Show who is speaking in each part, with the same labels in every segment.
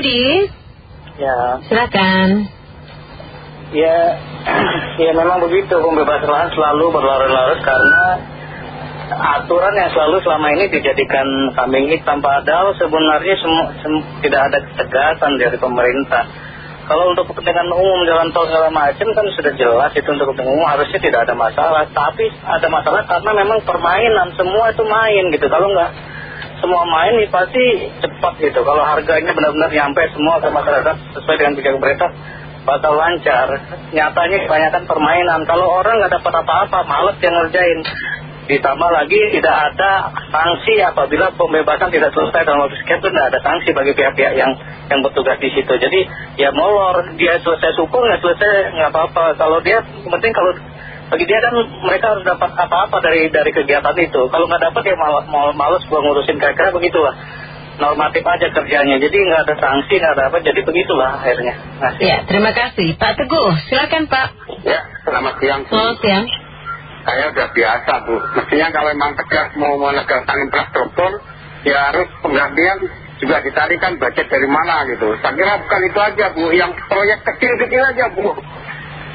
Speaker 1: Adi.
Speaker 2: Ya.
Speaker 1: Silakan.
Speaker 2: Ya, ya memang begitu pembebasan lahan selalu berlarut-larut karena aturan yang selalu selama ini dijadikan kambing hitam padahal sebenarnya semua sem, tidak ada ketegasan dari pemerintah. Kalau untuk kepentingan umum jalan tol segala macam kan sudah jelas itu untuk kepentingan umum harusnya tidak ada masalah. Tapi ada masalah karena memang permainan semua itu main gitu. Kalau nggak semua main ini pasti cepat gitu. Kalau harganya benar-benar nyampe semua ke masyarakat sesuai dengan kebijakan pemerintah bakal lancar. Nyatanya kebanyakan permainan. Kalau orang nggak dapat apa-apa, males yang ngerjain. Ditambah lagi tidak ada sanksi apabila pembebasan tidak selesai dalam waktu sekian itu tidak ada sanksi bagi pihak-pihak yang yang bertugas di situ. Jadi ya molor dia selesai syukur nggak selesai nggak apa-apa. Kalau dia penting kalau bagi dia kan mereka harus dapat apa-apa dari dari kegiatan itu. Kalau nggak dapat ya malas males buat ngurusin kira-kira begitulah. Normatif aja kerjanya. Jadi nggak ada sanksi nggak ada apa. Jadi begitulah akhirnya.
Speaker 1: Ngasih. Ya terima kasih Pak Teguh. Silakan Pak.
Speaker 3: Ya selamat siang.
Speaker 1: Selamat siang
Speaker 3: saya udah biasa Bu mestinya kalau memang tegas mau menegakkan infrastruktur ya harus penggantian juga ditarikan budget dari mana gitu saya kira bukan itu aja Bu yang proyek kecil-kecil aja Bu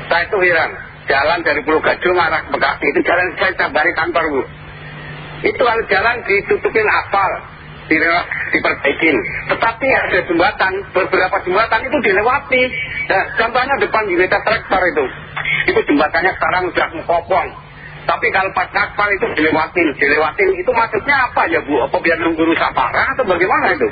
Speaker 3: saya itu heran jalan dari Pulau Gadung arah Bekasi itu jalan saya cabari kantor Bu itu jalan ditutupin aspal diperbaikin tetapi ada jembatan beberapa jembatan itu dilewati nah, contohnya depan unit traktor itu itu jembatannya sekarang sudah mengkopong tapi kalau pas kapal itu dilewatin, dilewatin itu maksudnya apa ya Bu? Apa biar nunggu rusak parah atau bagaimana itu?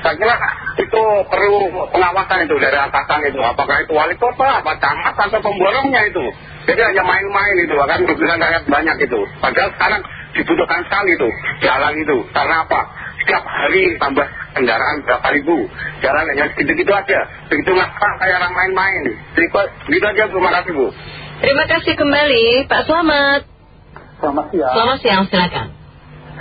Speaker 3: Saya kira itu perlu pengawasan itu dari atasan itu. Apakah itu wali kota, apa camat, atau pemborongnya itu. Jadi hanya main-main itu, akan merugikan rakyat banyak itu. Padahal sekarang dibutuhkan sekali itu, jalan itu. Karena apa? Setiap hari tambah kendaraan berapa ribu. Jalan hanya segitu-gitu aja. Begitu nggak kayak orang main-main. Begitu aja, terima kasih Bu.
Speaker 1: Terima kasih kembali Pak Selamat.
Speaker 4: Selamat siang.
Speaker 1: Selamat siang, silakan.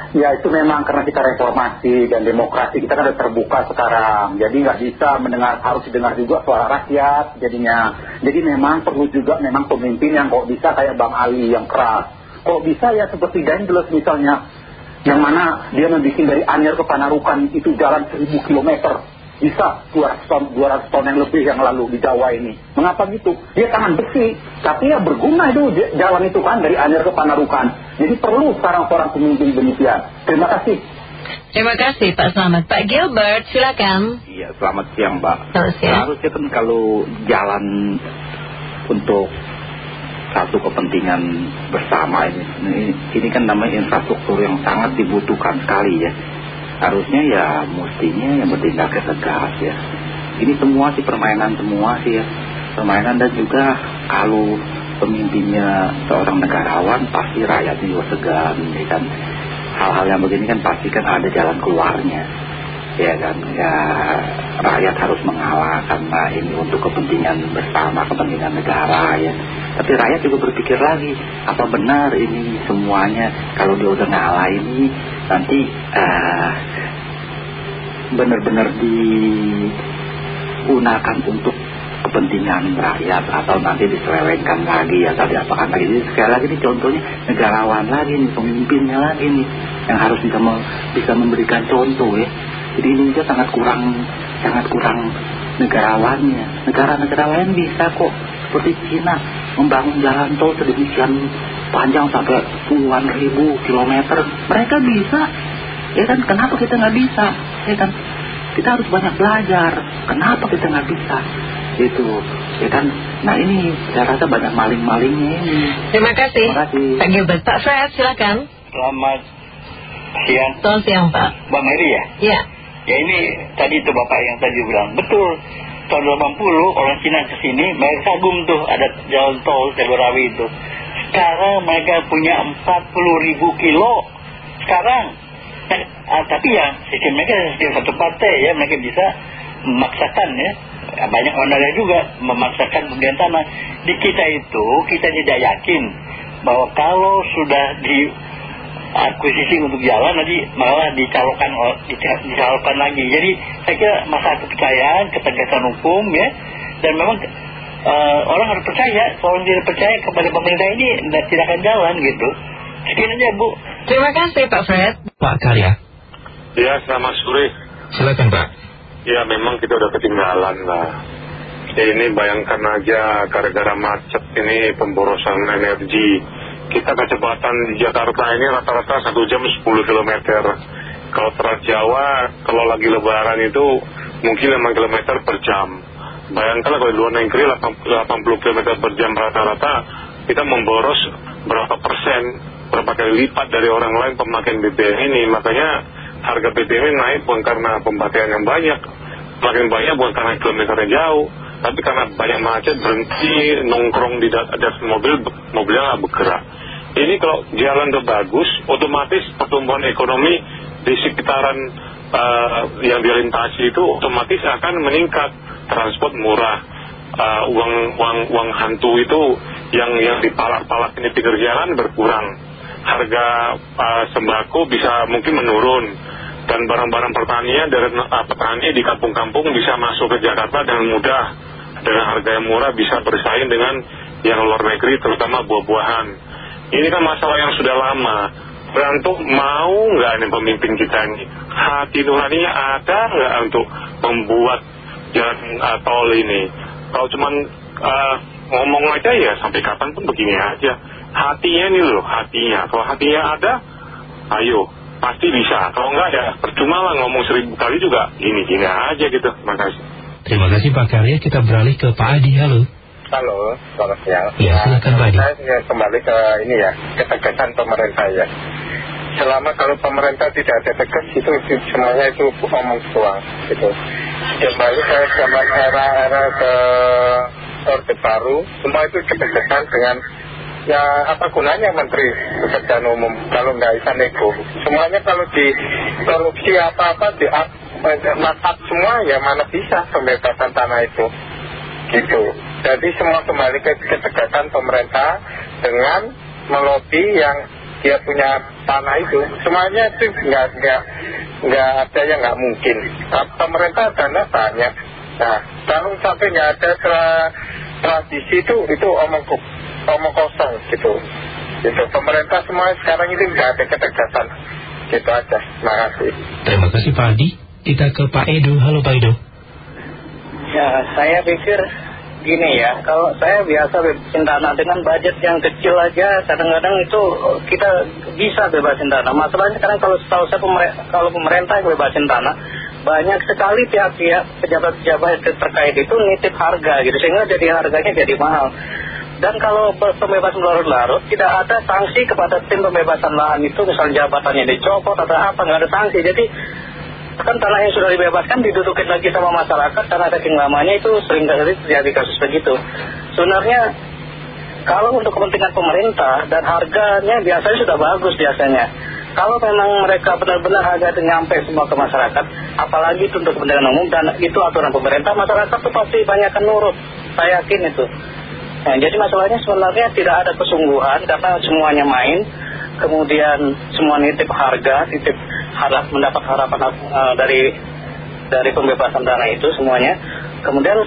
Speaker 4: Ya itu memang karena kita reformasi dan demokrasi kita kan sudah terbuka sekarang. Jadi nggak bisa mendengar harus didengar juga suara rakyat jadinya. Jadi memang perlu juga memang pemimpin yang kok bisa kayak Bang Ali yang keras. Kok bisa ya seperti Dendles misalnya. Yang mana dia membuat dari Anyer ke Panarukan itu jalan 1000 kilometer bisa 200 ton, 200 ton yang lebih yang lalu di Jawa ini. Mengapa gitu? Dia tangan besi, tapi ya berguna itu jalan itu kan dari Anyer ke Panarukan. Jadi perlu sekarang seorang pemimpin demikian. Terima kasih.
Speaker 1: Terima kasih Pak Selamat. Pak Gilbert, silakan.
Speaker 5: Iya, selamat siang Mbak.
Speaker 1: Selamat siang.
Speaker 5: Harusnya kan kalau jalan untuk satu kepentingan bersama ini, ini, ini kan namanya infrastruktur yang sangat dibutuhkan sekali ya harusnya ya mestinya yang bertindak tegas ya. Ini semua sih permainan semua sih ya. Permainan dan juga kalau pemimpinnya seorang negarawan pasti rakyatnya juga segan ya kan? Hal-hal yang begini kan pasti kan ada jalan keluarnya. Ya kan? Ya rakyat harus mengalah karena ini untuk kepentingan bersama kepentingan negara ya. Tapi rakyat juga berpikir lagi apa benar ini semuanya? Kalau dia udah ngalah ini nanti uh, benar-benar digunakan untuk kepentingan rakyat atau nanti diselewengkan lagi ya tadi apakah lagi ini. Sekali lagi ini contohnya negarawan lagi nih pemimpinnya lagi nih yang harus bisa, bisa memberikan contoh ya. Jadi Indonesia sangat kurang sangat kurang negarawannya. Negara-negara lain bisa kok seperti Cina membangun jalan tol sedemikian panjang sampai puluhan ribu kilometer. Mereka bisa. Ya kan? Kenapa kita nggak bisa? Ya kan? Kita harus banyak belajar. Kenapa kita nggak bisa? Itu ya kan? Nah ini saya rasa banyak maling-malingnya ini.
Speaker 1: Terima kasih.
Speaker 5: Terima kasih.
Speaker 1: Pak Gilbert Pak. Fred silakan.
Speaker 2: Selamat siang.
Speaker 1: Selamat siang Pak.
Speaker 2: Bang Heri ya?
Speaker 1: Iya
Speaker 2: ya ini tadi itu Bapak yang tadi bilang betul. Tahun 80 orang Cina ke sini mereka kagum tuh. Ada jalan tol Jagorawi itu sekarang mereka punya 40 ribu kilo. Sekarang. Nah, ah, tapi ya sistem mereka sistem satu partai ya. Mereka bisa memaksakan ya. Banyak orang juga memaksakan pembelian tanah. Di kita itu kita tidak yakin bahwa kalau sudah di akuisisi untuk jalan nanti malah dicalonkan dicalonkan lagi. Jadi saya kira masalah kepercayaan ketegasan hukum ya. Dan memang uh, orang harus percaya kalau tidak percaya kepada pemerintah ini tidak akan jalan gitu sekian aja Bu
Speaker 1: terima kasih Pak Fred
Speaker 6: Pak Karya
Speaker 3: ya selamat sore
Speaker 6: silakan Pak
Speaker 7: Ya memang kita udah ketinggalan lah. Ya, ini bayangkan aja gara-gara macet ini pemborosan energi. Kita kecepatan di Jakarta ini rata-rata satu jam 10 km. Kalau Trans Jawa, kalau lagi lebaran itu mungkin 5 km per jam. Bayangkan kalau di luar negeri 80 km per jam rata-rata kita memboros berapa persen, berapa kali lipat dari orang lain pemakaian BBM ini. Makanya harga BBM naik bukan karena pemakaian yang banyak, makin banyak bukan karena kilometernya jauh, tapi karena banyak macet berhenti nongkrong di atas mobil, mobilnya nggak bergerak. Ini kalau jalan udah bagus, otomatis pertumbuhan ekonomi di sekitaran uh, yang dilintasi itu otomatis akan meningkat, transport murah, uh, uang uang uang hantu itu yang yang dipalak-palak ini pinggir jalan berkurang, harga uh, sembako bisa mungkin menurun. Dan barang-barang pertanian dari uh, petani di kampung-kampung bisa masuk ke Jakarta dengan mudah. Dengan harga yang murah bisa bersaing dengan yang luar negeri terutama buah-buahan. Ini kan masalah yang sudah lama. Berantuk mau nggak nih pemimpin kita ini? Hati nuraninya ada nggak untuk membuat jalan uh, tol ini. Kalau cuman uh, ngomong aja ya sampai kapan pun begini aja. Hatinya ini loh hatinya. Kalau hatinya ada ayo pasti bisa. Kalau enggak ya percuma lah ngomong seribu kali juga gini-gini aja gitu. Terima kasih.
Speaker 6: Terima kasih Pak Karya. Kita beralih ke Pak Adi. Halo.
Speaker 8: Halo selamat siang.
Speaker 6: Ya silakan Pak Adi.
Speaker 8: Saya kembali ke ini ya ketegasan pemerintah ya selama kalau pemerintah tidak ada tegas itu semuanya itu omong doang gitu. Kembali ke zaman era-era ke Orde Baru semua itu ketegasan dengan ya apa gunanya menteri pekerjaan umum kalau nggak bisa nego? Semuanya kalau di korupsi apa-apa di masak semua ya mana bisa pembebasan tanah itu? Gitu. Jadi semua kembali ke ketegasan pemerintah dengan melobi yang dia punya tanah itu semuanya itu nggak nggak nggak ada yang nggak mungkin. Nah, pemerintah dana banyak. Nah kalau sampai nggak ada tra, tradisi itu itu omong omong kosong gitu. Gitu pemerintah semua sekarang ini nggak ada ketegasan. Gitu aja. Terima kasih.
Speaker 6: Terima kasih Pak Adi. Kita ke Pak Edo. Halo Pak Edo.
Speaker 2: Ya saya pikir gini ya kalau saya biasa bebasin tanah dengan budget yang kecil aja kadang-kadang itu kita bisa bebasin tanah. Masalahnya sekarang kalau setahu saya pemerintah, kalau pemerintah yang bebasin tanah banyak sekali pihak-pihak pejabat-pejabat terkait itu nitip harga gitu sehingga jadi harganya jadi mahal. Dan kalau pembebasan larut-larut tidak ada sanksi kepada tim pembebasan lahan itu misalnya jabatannya dicopot atau apa nggak ada sanksi. Jadi kan tanah yang sudah dibebaskan didudukin lagi sama masyarakat karena saking lamanya itu sering terjadi kasus begitu. Sebenarnya kalau untuk kepentingan pemerintah dan harganya biasanya sudah bagus biasanya. Kalau memang mereka benar-benar harga nyampe semua ke masyarakat apalagi itu untuk kepentingan umum dan itu aturan pemerintah masyarakat itu pasti banyak nurut. Saya yakin itu. Nah, jadi masalahnya sebenarnya tidak ada kesungguhan karena semuanya main, kemudian semua nitip harga, nitip harap mendapat harapan uh, dari dari pembebasan dana itu semuanya. Kemudian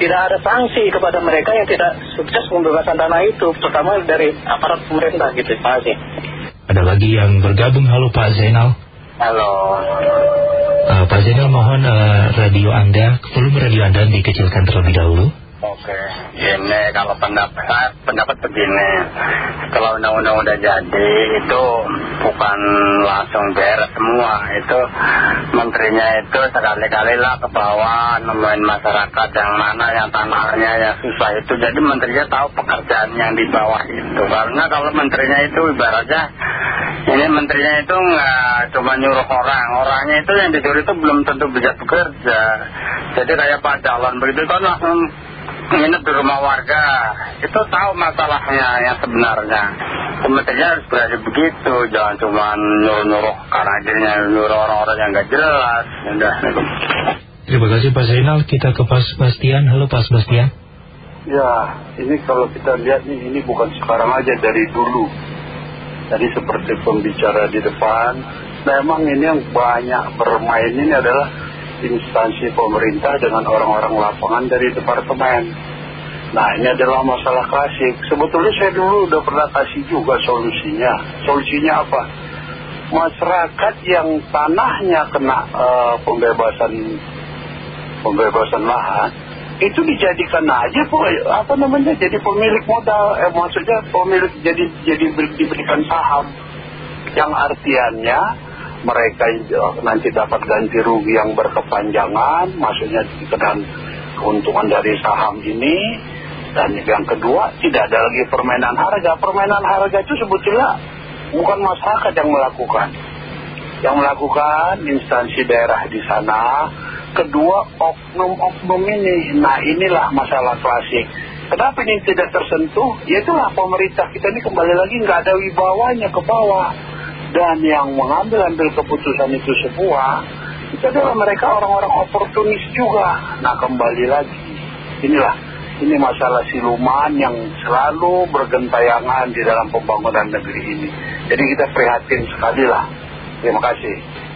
Speaker 2: tidak ada sanksi kepada mereka yang tidak sukses pembebasan dana itu, terutama dari aparat pemerintah gitu. Terima kasih.
Speaker 6: Ada lagi yang bergabung, halo Pak Zainal.
Speaker 8: Halo.
Speaker 6: Uh, Pak Zainal mohon uh, radio Anda, volume radio Anda dikecilkan terlebih dahulu.
Speaker 8: Oke, ini kalau pendapat pendapat begini, kalau undang-undang udah jadi itu bukan langsung beres semua, itu menterinya itu sekali-kali lah ke bawah nemuin masyarakat yang mana yang tanahnya yang susah itu, jadi menterinya tahu pekerjaan yang di bawah itu, karena kalau menterinya itu ibaratnya ini menterinya itu nggak cuma nyuruh orang, orangnya itu yang disuruh itu belum tentu bisa bekerja, jadi kayak Pak Calon begitu kan langsung nginep di rumah warga. Itu tahu masalahnya yang sebenarnya. Kementerian harus berani begitu. Jangan cuma nyuruh-nyuruh karena akhirnya nyuruh orang-orang yang nggak jelas. Udah.
Speaker 6: Terima kasih Pak Zainal. Kita ke Pak Sebastian. Halo Pak Sebastian.
Speaker 9: Ya ini kalau kita lihat nih ini bukan sekarang aja dari dulu. Tadi seperti pembicara di depan. Memang ini yang banyak bermain ini adalah instansi pemerintah dengan orang-orang lapangan dari departemen. Nah ini adalah masalah klasik. Sebetulnya saya dulu udah pernah kasih juga solusinya. Solusinya apa? Masyarakat yang tanahnya kena uh, pembebasan pembebasan lahan itu dijadikan aja apa namanya jadi pemilik modal eh, maksudnya pemilik jadi jadi diberikan saham yang artiannya mereka nanti dapat ganti rugi yang berkepanjangan maksudnya dengan keuntungan dari saham ini. Dan yang kedua tidak ada lagi permainan harga. Permainan harga itu sebetulnya bukan masyarakat yang melakukan. Yang melakukan instansi daerah di sana. Kedua oknum-oknum ini. Nah inilah masalah klasik. Kenapa ini tidak tersentuh? Ya itulah pemerintah kita ini kembali lagi. Nggak ada wibawanya ke bawah dan yang mengambil ambil keputusan itu semua itu adalah mereka orang-orang oportunis juga. Nah kembali lagi. Inilah ini masalah siluman yang selalu bergentayangan di dalam pembangunan negeri ini. Jadi kita prihatin sekali lah. Terima kasih